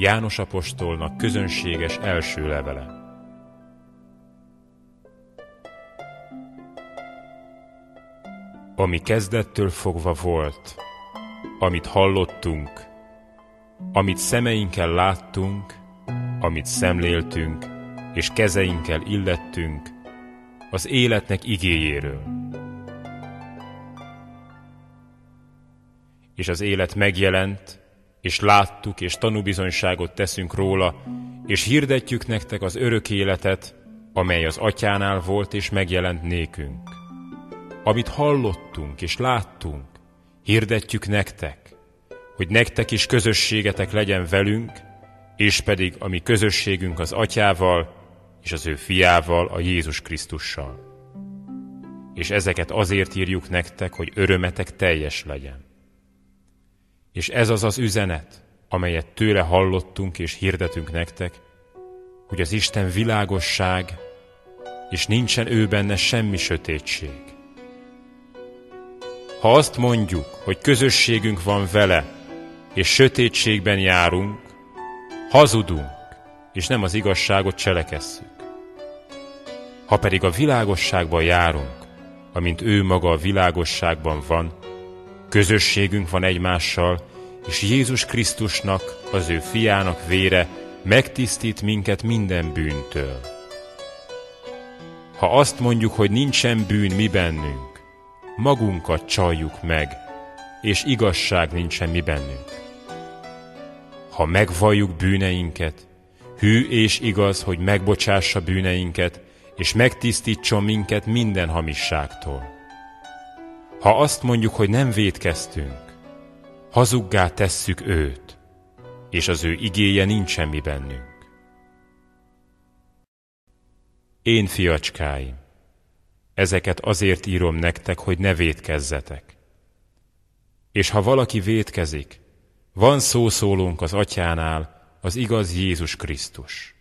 János apostolnak közönséges első levele. Ami kezdettől fogva volt, amit hallottunk, amit szemeinkkel láttunk, amit szemléltünk, és kezeinkkel illettünk, az életnek igéjéről. És az élet megjelent, és láttuk, és tanúbizonyságot teszünk róla, és hirdetjük nektek az örök életet, amely az atyánál volt és megjelent nékünk. Amit hallottunk és láttunk, hirdetjük nektek, hogy nektek is közösségetek legyen velünk, és pedig a mi közösségünk az atyával és az ő fiával, a Jézus Krisztussal. És ezeket azért írjuk nektek, hogy örömetek teljes legyen. És ez az az üzenet, amelyet tőle hallottunk és hirdetünk nektek, hogy az Isten világosság, és nincsen ő benne semmi sötétség. Ha azt mondjuk, hogy közösségünk van vele, és sötétségben járunk, hazudunk, és nem az igazságot cselekesszük. Ha pedig a világosságban járunk, amint ő maga a világosságban van, közösségünk van egymással, és Jézus Krisztusnak, az ő fiának vére megtisztít minket minden bűntől. Ha azt mondjuk, hogy nincsen bűn mi bennünk, magunkat csaljuk meg, és igazság nincsen mi bennünk. Ha megvalljuk bűneinket, hű és igaz, hogy megbocsássa bűneinket, és megtisztítson minket minden hamisságtól. Ha azt mondjuk, hogy nem védkeztünk, hazuggá tesszük őt, és az ő igéje nincs semmi bennünk. Én fiacskáim, ezeket azért írom nektek, hogy ne védkezzetek. És ha valaki védkezik, van szószólónk az atyánál, az igaz Jézus Krisztus.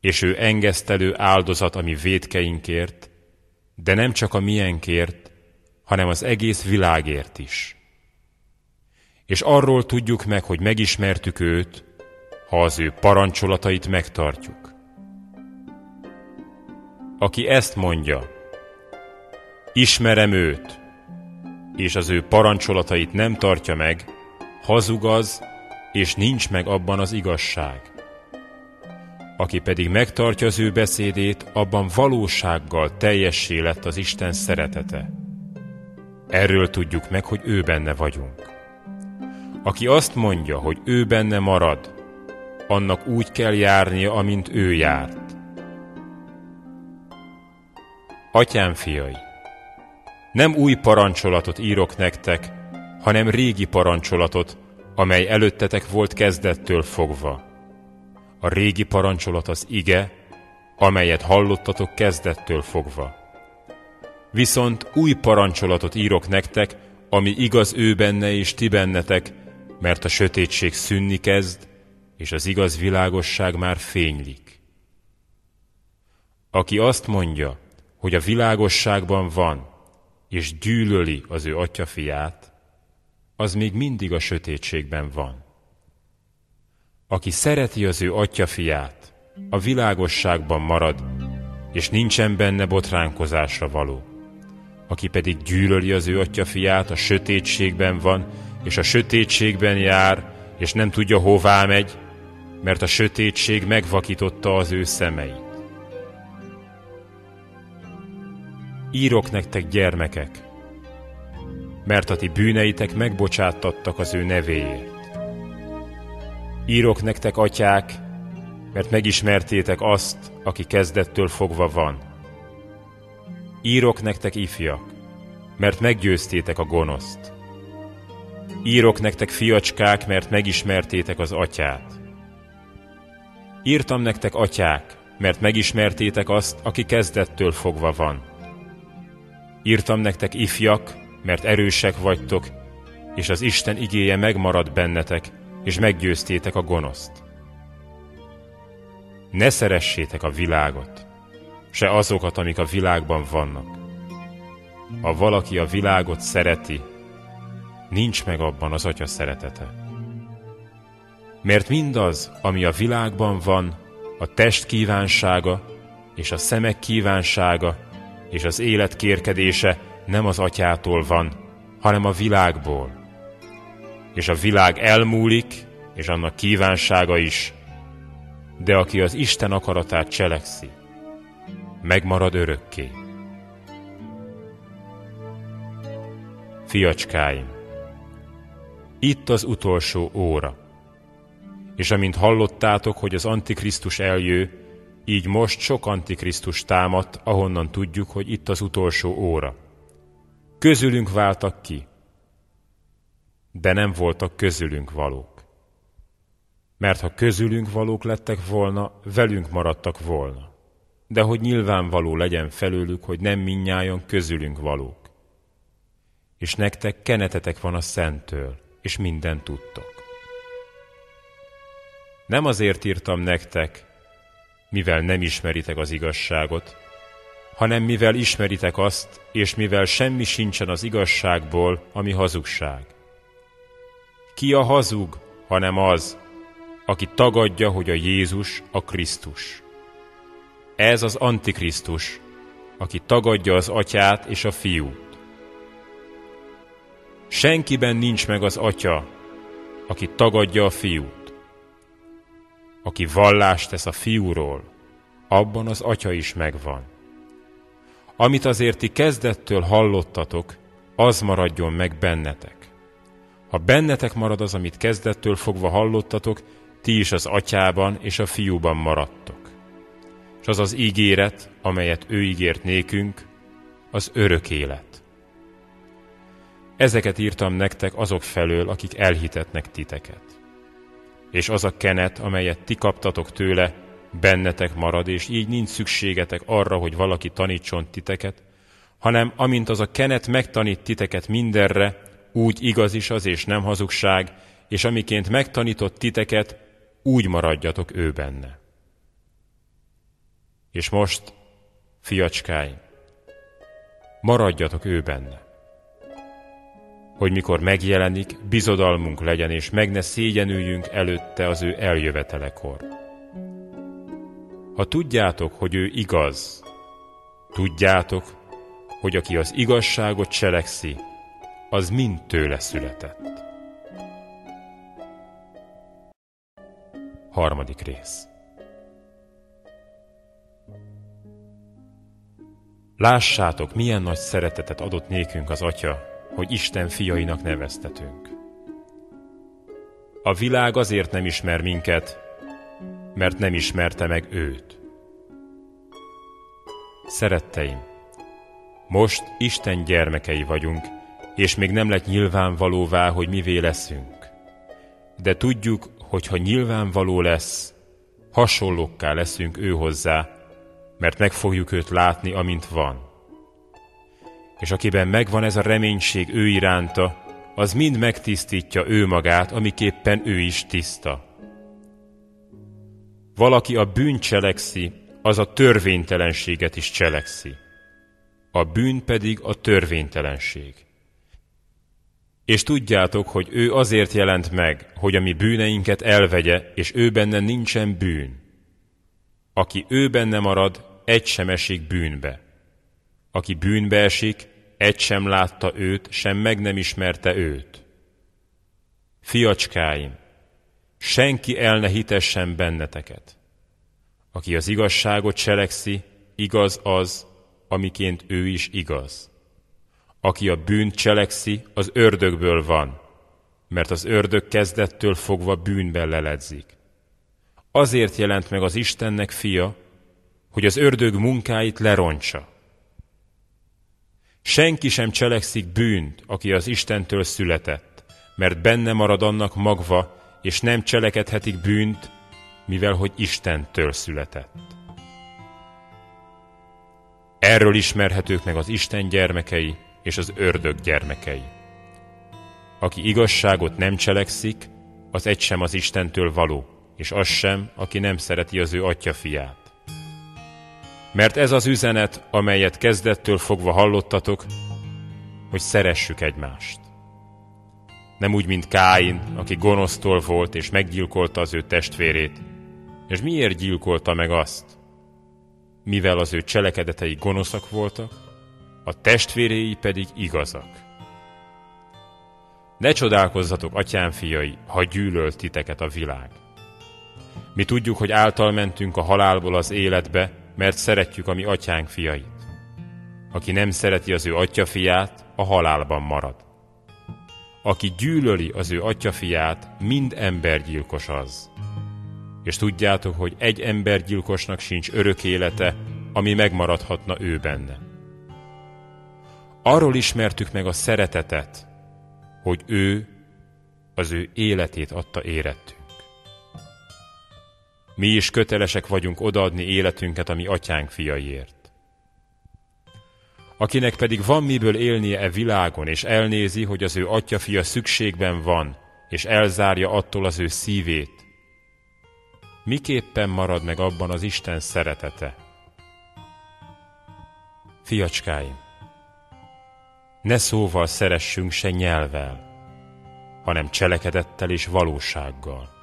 És ő engesztelő áldozat a mi védkeinkért, de nem csak a miénkért, hanem az egész világért is és arról tudjuk meg, hogy megismertük őt, ha az ő parancsolatait megtartjuk. Aki ezt mondja, ismerem őt, és az ő parancsolatait nem tartja meg, hazug az, és nincs meg abban az igazság. Aki pedig megtartja az ő beszédét, abban valósággal teljessé lett az Isten szeretete. Erről tudjuk meg, hogy ő benne vagyunk. Aki azt mondja, hogy ő benne marad, annak úgy kell járnia, amint ő járt. Atyám fiai, nem új parancsolatot írok nektek, hanem régi parancsolatot, amely előttetek volt kezdettől fogva. A régi parancsolat az ige, amelyet hallottatok kezdettől fogva. Viszont új parancsolatot írok nektek, ami igaz ő benne és ti bennetek, mert a sötétség szűnni kezd, és az igaz világosság már fénylik. Aki azt mondja, hogy a világosságban van, és gyűlöli az ő atyafiát, az még mindig a sötétségben van. Aki szereti az ő atyafiát, a világosságban marad, és nincsen benne botránkozásra való. Aki pedig gyűlöli az ő atyafiát, a sötétségben van, és a sötétségben jár, és nem tudja hová megy, mert a sötétség megvakította az ő szemeit. Írok nektek gyermekek, mert a ti bűneitek megbocsáttattak az ő nevéért. Írok nektek atyák, mert megismertétek azt, aki kezdettől fogva van. Írok nektek ifjak, mert meggyőztétek a gonoszt. Írok nektek fiacskák, mert megismertétek az atyát. Írtam nektek atyák, mert megismertétek azt, aki kezdettől fogva van. Írtam nektek ifjak, mert erősek vagytok, és az Isten igéje megmarad bennetek, és meggyőztétek a gonoszt. Ne szeressétek a világot, se azokat, amik a világban vannak. Ha valaki a világot szereti, nincs meg abban az Atya szeretete. Mert mindaz, ami a világban van, a test kívánsága, és a szemek kívánsága, és az élet kérkedése nem az atyától van, hanem a világból. És a világ elmúlik, és annak kívánsága is, de aki az Isten akaratát cselekszi, megmarad örökké. Fiacskáim, itt az utolsó óra, és amint hallottátok, hogy az Antikrisztus eljő, így most sok Antikrisztus támadt, ahonnan tudjuk, hogy itt az utolsó óra. Közülünk váltak ki, de nem voltak közülünk valók. Mert ha közülünk valók lettek volna, velünk maradtak volna. De hogy nyilvánvaló legyen felőlük, hogy nem minnyájon közülünk valók. És nektek kenetetek van a Szenttől, és minden tudtok. Nem azért írtam nektek, mivel nem ismeritek az igazságot, hanem mivel ismeritek azt, és mivel semmi sincsen az igazságból, ami hazugság. Ki a hazug, hanem az, aki tagadja, hogy a Jézus a Krisztus. Ez az Antikrisztus, aki tagadja az atyát és a fiút. Senkiben nincs meg az atya, aki tagadja a fiút. Aki vallást tesz a fiúról, abban az atya is megvan. Amit azért ti kezdettől hallottatok, az maradjon meg bennetek. Ha bennetek marad az, amit kezdettől fogva hallottatok, ti is az atyában és a fiúban maradtok. Az az ígéret, amelyet ő ígért nékünk, az örök élet. Ezeket írtam nektek azok felől, akik elhitetnek titeket. És az a kenet, amelyet ti kaptatok tőle, bennetek marad, és így nincs szükségetek arra, hogy valaki tanítson titeket, hanem amint az a kenet megtanít titeket mindenre, úgy igaz is az és nem hazugság, és amiként megtanított titeket, úgy maradjatok ő benne. És most, fiacskáim, maradjatok ő benne, hogy mikor megjelenik, bizodalmunk legyen, és meg ne szégyenüljünk előtte az ő eljövetelekor. Ha tudjátok, hogy ő igaz, tudjátok, hogy aki az igazságot cselekszi, az mind tőle született. Harmadik rész Lássátok, milyen nagy szeretetet adott nékünk az Atya, hogy Isten fiainak neveztetünk. A világ azért nem ismer minket, mert nem ismerte meg őt. Szeretteim, most Isten gyermekei vagyunk, és még nem lett nyilvánvalóvá, hogy mivé leszünk. De tudjuk, hogy ha nyilvánvaló lesz, hasonlókká leszünk ő hozzá, mert meg fogjuk őt látni, amint van. És akiben megvan ez a reménység ő iránta, az mind megtisztítja ő magát, amiképpen ő is tiszta. Valaki a bűn cselekszi, az a törvénytelenséget is cselekszi. A bűn pedig a törvénytelenség. És tudjátok, hogy ő azért jelent meg, hogy a mi bűneinket elvegye, és ő benne nincsen bűn. Aki ő benne marad, egy sem esik bűnbe. Aki bűnbe esik, egy sem látta őt, sem meg nem ismerte őt. Fiacskáim, senki el ne hitessen benneteket. Aki az igazságot cselekszi, igaz az, amiként ő is igaz. Aki a bűnt cselekszi, az ördögből van, mert az ördög kezdettől fogva bűnben leledzik. Azért jelent meg az Istennek fia, hogy az ördög munkáit lerontsa. Senki sem cselekszik bűnt, aki az Istentől született, mert benne marad annak magva, és nem cselekedhetik bűnt, mivel hogy Istentől született. Erről ismerhetők meg az Isten gyermekei és az ördög gyermekei. Aki igazságot nem cselekszik, az egy sem az Istentől való, és az sem, aki nem szereti az ő atya. Mert ez az üzenet, amelyet kezdettől fogva hallottatok, hogy szeressük egymást. Nem úgy, mint Káin, aki gonosztól volt és meggyilkolta az ő testvérét. És miért gyilkolta meg azt? Mivel az ő cselekedetei gonoszak voltak, a testvéréi pedig igazak. Ne csodálkozzatok, atyám fiai, ha gyűlölt titeket a világ. Mi tudjuk, hogy által mentünk a halálból az életbe, mert szeretjük a mi atyánk fiait. Aki nem szereti az ő atyafiát, a halálban marad. Aki gyűlöli az ő atyafiát, mind embergyilkos az. És tudjátok, hogy egy embergyilkosnak sincs örök élete, ami megmaradhatna ő benne. Arról ismertük meg a szeretetet, hogy ő az ő életét adta érettünk. Mi is kötelesek vagyunk odaadni életünket a mi atyánk fiaiért. Akinek pedig van miből élnie e világon, és elnézi, hogy az ő atya-fia szükségben van, és elzárja attól az ő szívét, miképpen marad meg abban az Isten szeretete? Fiacskáim, ne szóval szeressünk se nyelvel, hanem cselekedettel és valósággal.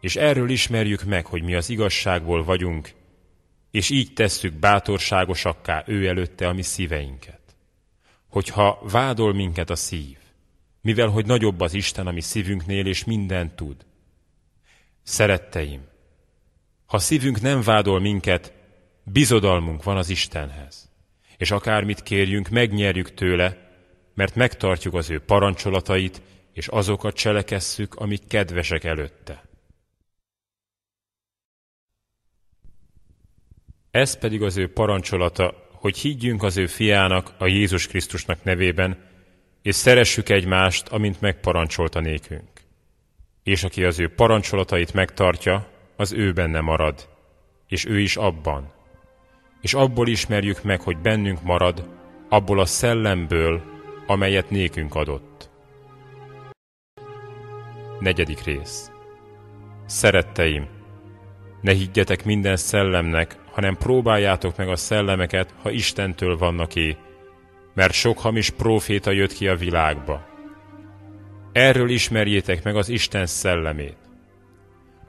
És erről ismerjük meg, hogy mi az igazságból vagyunk, és így tesszük bátorságosakká ő előtte a mi szíveinket. Hogyha vádol minket a szív, mivel hogy nagyobb az Isten a mi szívünknél, és mindent tud. Szeretteim, ha szívünk nem vádol minket, bizodalmunk van az Istenhez, és akármit kérjünk, megnyerjük tőle, mert megtartjuk az ő parancsolatait, és azokat cselekesszük, amik kedvesek előtte. Ez pedig az ő parancsolata, hogy higgyünk az ő fiának, a Jézus Krisztusnak nevében, és szeressük egymást, amint megparancsolta nékünk. És aki az ő parancsolatait megtartja, az ő benne marad, és ő is abban. És abból ismerjük meg, hogy bennünk marad, abból a szellemből, amelyet nékünk adott. Negyedik rész Szeretteim, ne higgyetek minden szellemnek, hanem próbáljátok meg a szellemeket, ha Istentől vannak é, mert sok hamis próféta jött ki a világba. Erről ismerjétek meg az Isten szellemét.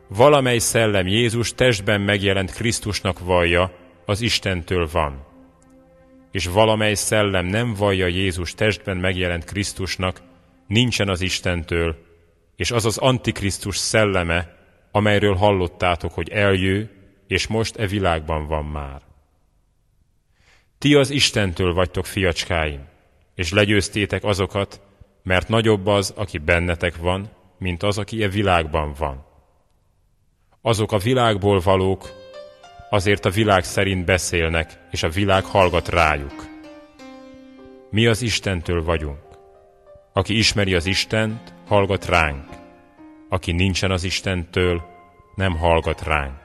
Valamely szellem Jézus testben megjelent Krisztusnak vallja, az Istentől van. És valamely szellem nem vallja Jézus testben megjelent Krisztusnak, nincsen az Istentől, és az az Antikrisztus szelleme, amelyről hallottátok, hogy eljő, és most e világban van már. Ti az Istentől vagytok fiacskáim, és legyőztétek azokat, mert nagyobb az, aki bennetek van, mint az, aki e világban van. Azok a világból valók, azért a világ szerint beszélnek, és a világ hallgat rájuk. Mi az Istentől vagyunk. Aki ismeri az Istent, hallgat ránk. Aki nincsen az Istentől, nem hallgat ránk.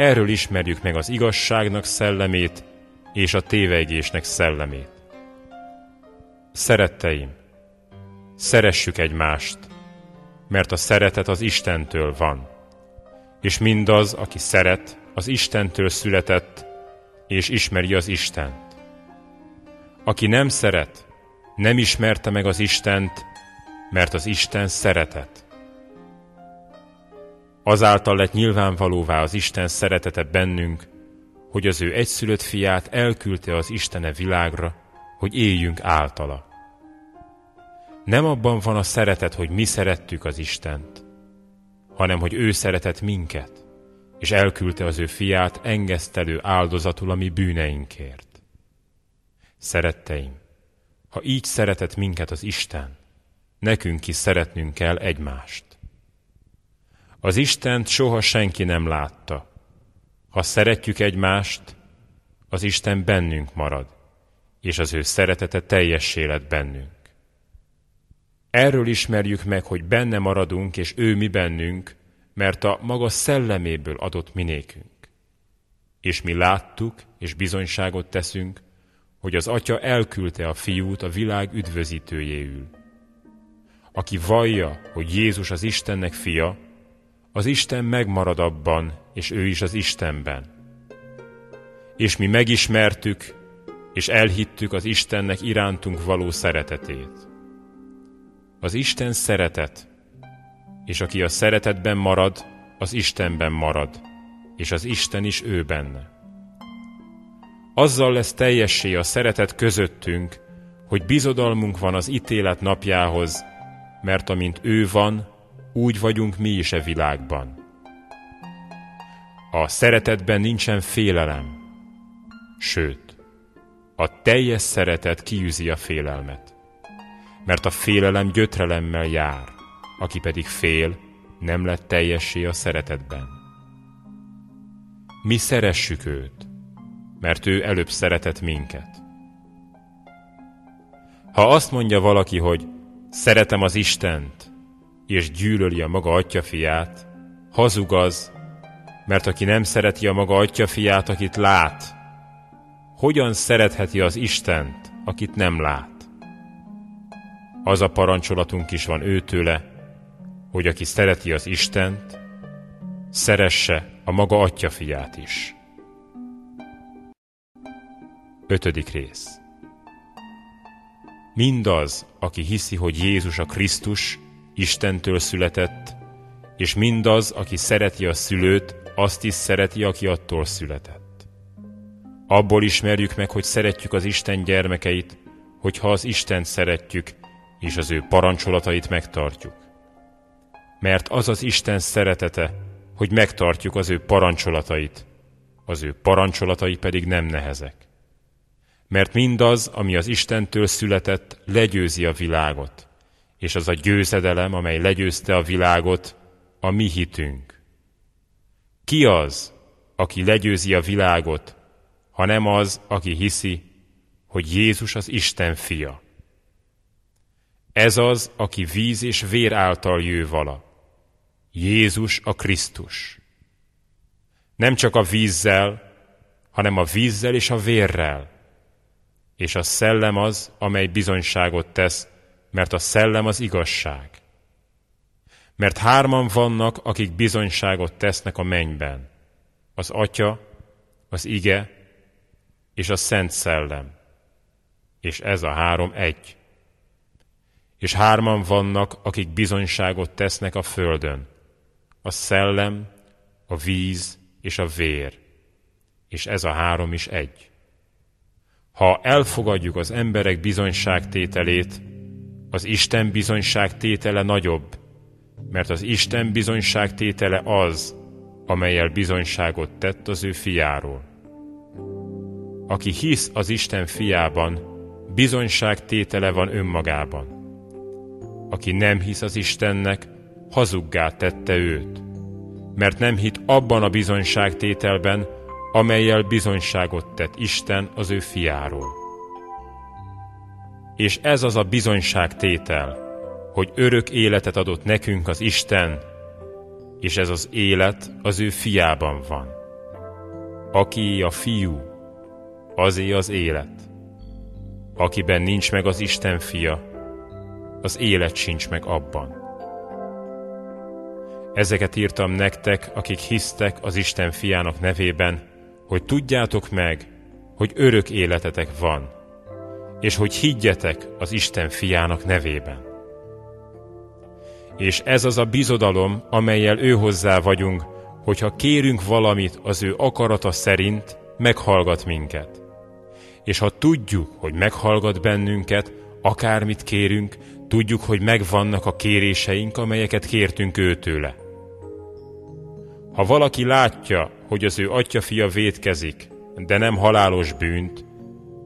Erről ismerjük meg az igazságnak szellemét és a tévegésnek szellemét. Szeretteim, szeressük egymást, mert a szeretet az Istentől van, és mindaz, aki szeret, az Istentől született, és ismeri az Istent. Aki nem szeret, nem ismerte meg az Istent, mert az Isten szeretet. Azáltal lett nyilvánvalóvá az Isten szeretete bennünk, hogy az ő egyszülött fiát elküldte az Istene világra, hogy éljünk általa. Nem abban van a szeretet, hogy mi szerettük az Istent, hanem hogy ő szeretett minket, és elküldte az ő fiát engesztelő áldozatul a mi bűneinkért. Szeretteim, ha így szeretett minket az Isten, nekünk is szeretnünk kell egymást. Az Istent soha senki nem látta. Ha szeretjük egymást, az Isten bennünk marad, és az ő szeretete teljes élet bennünk. Erről ismerjük meg, hogy benne maradunk, és ő mi bennünk, mert a maga szelleméből adott minékünk. És mi láttuk, és bizonyságot teszünk, hogy az Atya elküldte a fiút a világ üdvözítőjéül. Aki vallja, hogy Jézus az Istennek fia, az Isten megmarad abban, és ő is az Istenben. És mi megismertük, és elhittük az Istennek irántunk való szeretetét. Az Isten szeretet, és aki a szeretetben marad, az Istenben marad, és az Isten is ő benne. Azzal lesz teljessé a szeretet közöttünk, hogy bizodalmunk van az ítélet napjához, mert amint ő van, úgy vagyunk mi is e világban. A szeretetben nincsen félelem, sőt, a teljes szeretet kiűzi a félelmet, mert a félelem gyötrelemmel jár, aki pedig fél, nem lett teljessé a szeretetben. Mi szeressük őt, mert ő előbb szeretett minket. Ha azt mondja valaki, hogy szeretem az Istent, és gyűlöli a maga atyafiát, hazug az, mert aki nem szereti a maga atyafiát, akit lát, hogyan szeretheti az Istent, akit nem lát? Az a parancsolatunk is van őtőle, hogy aki szereti az Istent, szeresse a maga atyafiát is. Ötödik rész Mindaz, aki hiszi, hogy Jézus a Krisztus, Istentől született, és mindaz, aki szereti a szülőt, azt is szereti, aki attól született. Abból ismerjük meg, hogy szeretjük az Isten gyermekeit, hogyha az Istent szeretjük, és az ő parancsolatait megtartjuk. Mert az az Isten szeretete, hogy megtartjuk az ő parancsolatait, az ő parancsolatai pedig nem nehezek mert mindaz, ami az Istentől született, legyőzi a világot, és az a győzedelem, amely legyőzte a világot, a mi hitünk. Ki az, aki legyőzi a világot, ha nem az, aki hiszi, hogy Jézus az Isten fia? Ez az, aki víz és vér által jő vala. Jézus a Krisztus. Nem csak a vízzel, hanem a vízzel és a vérrel, és a szellem az, amely bizonyságot tesz, mert a szellem az igazság. Mert hárman vannak, akik bizonyságot tesznek a mennyben. Az Atya, az Ige és a Szent Szellem. És ez a három egy. És hárman vannak, akik bizonyságot tesznek a földön. A szellem, a víz és a vér. És ez a három is egy. Ha elfogadjuk az emberek bizonyságtételét, az Isten bizonyságtétele nagyobb, mert az Isten bizonyságtétele az, amelyel bizonyságot tett az ő fiáról. Aki hisz az Isten fiában, bizonyságtétele van önmagában. Aki nem hisz az Istennek, hazuggá tette őt, mert nem hit abban a bizonyságtételben, amelyel bizonyságot tett Isten az ő fiáról. És ez az a bizonyságtétel, hogy örök életet adott nekünk az Isten, és ez az élet az ő fiában van. Aki a fiú, azé az élet. Akiben nincs meg az Isten fia, az élet sincs meg abban. Ezeket írtam nektek, akik hisztek az Isten fiának nevében, hogy tudjátok meg, hogy örök életetek van, és hogy higgyetek az Isten fiának nevében. És ez az a bizodalom, amelyel ő hozzá vagyunk, hogyha kérünk valamit az ő akarata szerint, meghallgat minket. És ha tudjuk, hogy meghallgat bennünket, akármit kérünk, tudjuk, hogy megvannak a kéréseink, amelyeket kértünk őtőle. Ha valaki látja, hogy az ő atya-fia vétkezik, de nem halálos bűnt,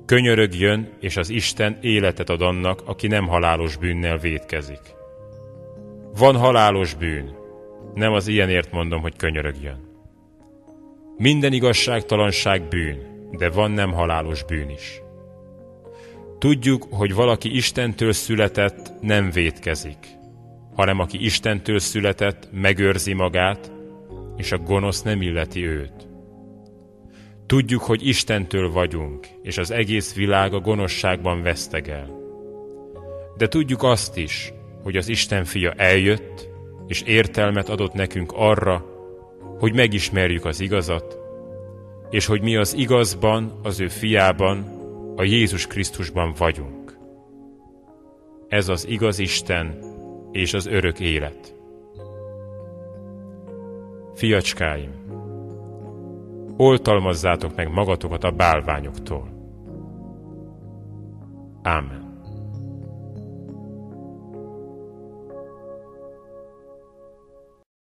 könyörögjön, és az Isten életet ad annak, aki nem halálos bűnnel vétkezik. Van halálos bűn, nem az ilyenért mondom, hogy könyörögjön. Minden igazságtalanság bűn, de van nem halálos bűn is. Tudjuk, hogy valaki Istentől született, nem vétkezik, hanem aki Istentől született, megőrzi magát, és a gonosz nem illeti őt. Tudjuk, hogy Istentől vagyunk, és az egész világ a gonoszságban vesztegel. De tudjuk azt is, hogy az Isten fia eljött, és értelmet adott nekünk arra, hogy megismerjük az igazat, és hogy mi az igazban, az ő fiában, a Jézus Krisztusban vagyunk. Ez az igaz Isten, és az örök élet. Fiacskáim, oltalmazzátok meg magatokat a bálványoktól. Amen.